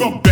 Welcome back.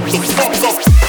Fuck, fuck, fuck.